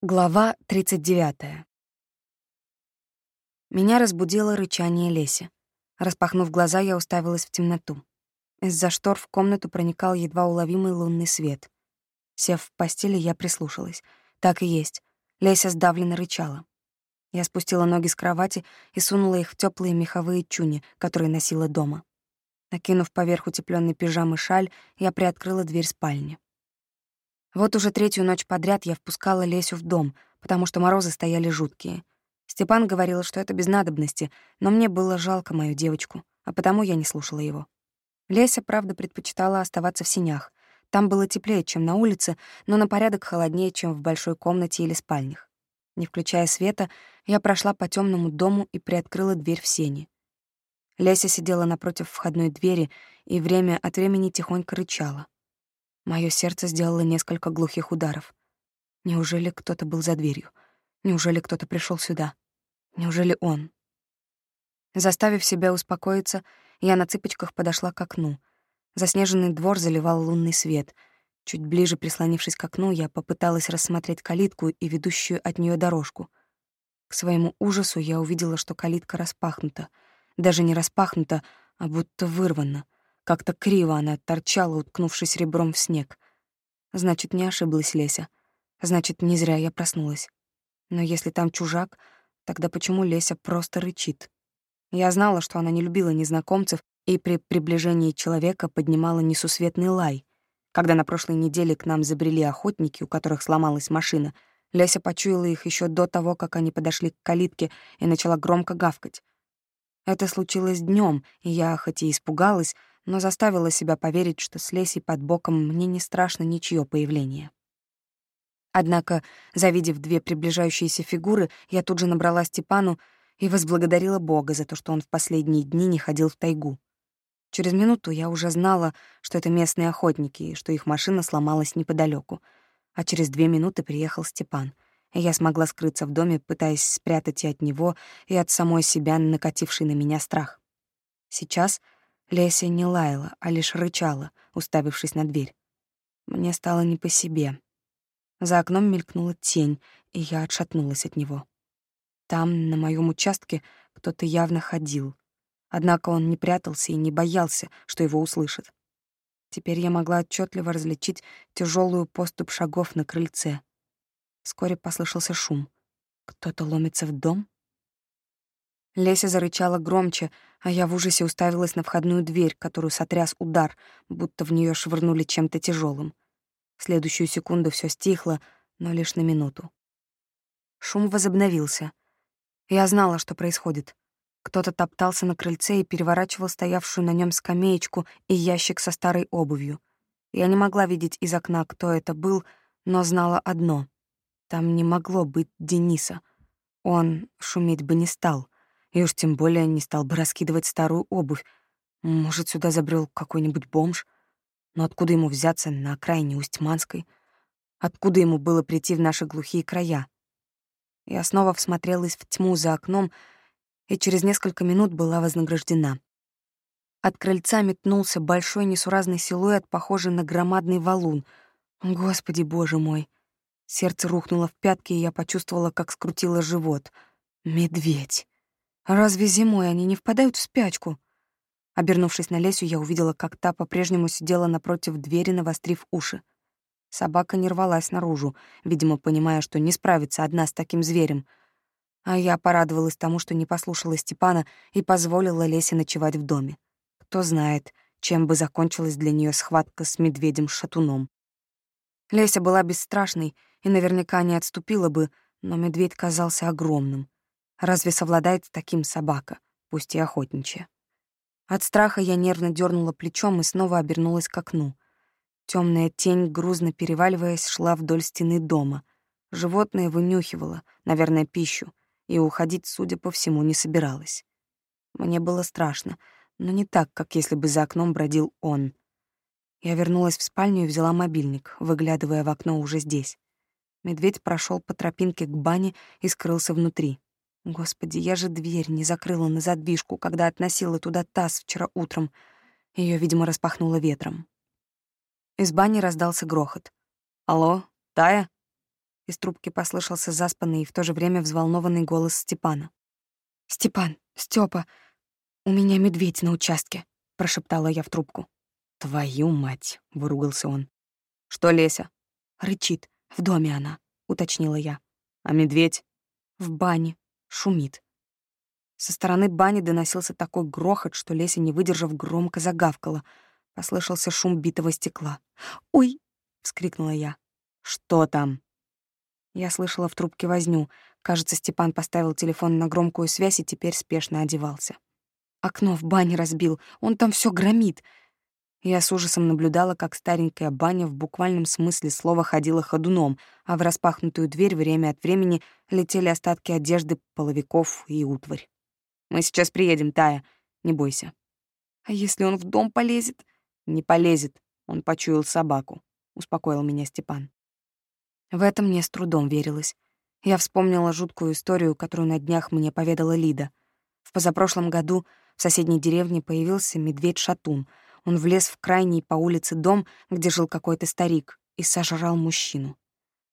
Глава 39. Меня разбудило рычание Леси. Распахнув глаза, я уставилась в темноту. Из-за штор в комнату проникал едва уловимый лунный свет. Сев в постели, я прислушалась. Так и есть. Леся сдавленно рычала. Я спустила ноги с кровати и сунула их в теплые меховые чуни, которые носила дома. Накинув поверх утеплённой пижамы шаль, я приоткрыла дверь спальни. Вот уже третью ночь подряд я впускала Лесю в дом, потому что морозы стояли жуткие. Степан говорил, что это без надобности, но мне было жалко мою девочку, а потому я не слушала его. Леся, правда, предпочитала оставаться в синях. Там было теплее, чем на улице, но на порядок холоднее, чем в большой комнате или спальнях. Не включая света, я прошла по темному дому и приоткрыла дверь в сени. Леся сидела напротив входной двери и время от времени тихонько рычала. Моё сердце сделало несколько глухих ударов. Неужели кто-то был за дверью? Неужели кто-то пришёл сюда? Неужели он? Заставив себя успокоиться, я на цыпочках подошла к окну. Заснеженный двор заливал лунный свет. Чуть ближе прислонившись к окну, я попыталась рассмотреть калитку и ведущую от неё дорожку. К своему ужасу я увидела, что калитка распахнута. Даже не распахнута, а будто вырвана — как-то криво она торчала, уткнувшись ребром в снег. Значит, не ошиблась Леся. Значит, не зря я проснулась. Но если там чужак, тогда почему Леся просто рычит? Я знала, что она не любила незнакомцев и при приближении человека поднимала несусветный лай. Когда на прошлой неделе к нам забрели охотники, у которых сломалась машина, Леся почуяла их еще до того, как они подошли к калитке и начала громко гавкать. Это случилось днем, и я, хоть и испугалась, но заставила себя поверить, что с Лесей под боком мне не страшно ничье появление. Однако, завидев две приближающиеся фигуры, я тут же набрала Степану и возблагодарила Бога за то, что он в последние дни не ходил в тайгу. Через минуту я уже знала, что это местные охотники и что их машина сломалась неподалеку. А через две минуты приехал Степан, и я смогла скрыться в доме, пытаясь спрятать и от него, и от самой себя накативший на меня страх. Сейчас — Леся не лаяла, а лишь рычала, уставившись на дверь. Мне стало не по себе. За окном мелькнула тень, и я отшатнулась от него. Там, на моем участке, кто-то явно ходил. Однако он не прятался и не боялся, что его услышат. Теперь я могла отчетливо различить тяжелую поступь шагов на крыльце. Вскоре послышался шум. Кто-то ломится в дом? Леся зарычала громче, а я в ужасе уставилась на входную дверь, которую сотряс удар, будто в нее швырнули чем-то тяжелым. В следующую секунду все стихло, но лишь на минуту. Шум возобновился. Я знала, что происходит. Кто-то топтался на крыльце и переворачивал стоявшую на нем скамеечку и ящик со старой обувью. Я не могла видеть из окна, кто это был, но знала одно — там не могло быть Дениса. Он шуметь бы не стал — и уж тем более не стал бы раскидывать старую обувь. Может, сюда забрел какой-нибудь бомж? Но откуда ему взяться на окраине Усть-Манской? Откуда ему было прийти в наши глухие края? Я снова всмотрелась в тьму за окном и через несколько минут была вознаграждена. От крыльца метнулся большой несуразный силуэт, похожий на громадный валун. Господи, боже мой! Сердце рухнуло в пятки, и я почувствовала, как скрутило живот. Медведь! Разве зимой они не впадают в спячку? Обернувшись на Лесю, я увидела, как та по-прежнему сидела напротив двери, навострив уши. Собака не рвалась наружу, видимо, понимая, что не справится одна с таким зверем. А я порадовалась тому, что не послушала Степана и позволила Лесе ночевать в доме. Кто знает, чем бы закончилась для нее схватка с медведем-шатуном. Леся была бесстрашной и наверняка не отступила бы, но медведь казался огромным. Разве совладает с таким собака, пусть и охотничья? От страха я нервно дернула плечом и снова обернулась к окну. Темная тень, грузно переваливаясь, шла вдоль стены дома. Животное вынюхивало, наверное, пищу, и уходить, судя по всему, не собиралась. Мне было страшно, но не так, как если бы за окном бродил он. Я вернулась в спальню и взяла мобильник, выглядывая в окно уже здесь. Медведь прошел по тропинке к бане и скрылся внутри. Господи, я же дверь не закрыла на задвижку, когда относила туда таз вчера утром. Ее, видимо, распахнуло ветром. Из бани раздался грохот. «Алло, Тая?» Из трубки послышался заспанный и в то же время взволнованный голос Степана. «Степан, Степа, у меня медведь на участке», — прошептала я в трубку. «Твою мать!» — выругался он. «Что, Леся?» «Рычит. В доме она», — уточнила я. «А медведь?» «В бане. Шумит». Со стороны бани доносился такой грохот, что Леся, не выдержав, громко загавкала. Послышался шум битого стекла. «Ой!» — вскрикнула я. «Что там?» Я слышала в трубке возню. Кажется, Степан поставил телефон на громкую связь и теперь спешно одевался. Окно в бане разбил, он там все громит. Я с ужасом наблюдала, как старенькая баня в буквальном смысле слова ходила ходуном, а в распахнутую дверь время от времени летели остатки одежды, половиков и утварь. «Мы сейчас приедем, Тая, не бойся». «А если он в дом полезет?» «Не полезет, он почуял собаку», — успокоил меня Степан. В этом мне с трудом верилось. Я вспомнила жуткую историю, которую на днях мне поведала Лида. В позапрошлом году в соседней деревне появился медведь-шатун — он влез в крайний по улице дом, где жил какой-то старик, и сожрал мужчину.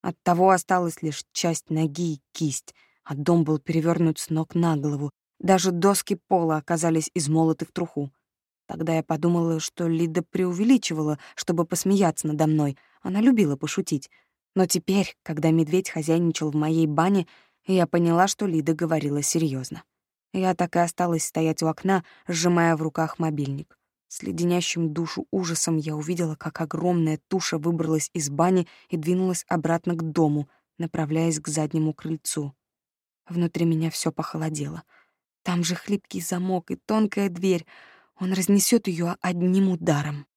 От того осталась лишь часть ноги и кисть, а дом был перевернут с ног на голову. Даже доски пола оказались измолоты в труху. Тогда я подумала, что Лида преувеличивала, чтобы посмеяться надо мной. Она любила пошутить. Но теперь, когда медведь хозяйничал в моей бане, я поняла, что Лида говорила серьезно. Я так и осталась стоять у окна, сжимая в руках мобильник. С леденящим душу ужасом я увидела, как огромная туша выбралась из бани и двинулась обратно к дому, направляясь к заднему крыльцу. Внутри меня все похолодело. Там же хлипкий замок и тонкая дверь. Он разнесет ее одним ударом.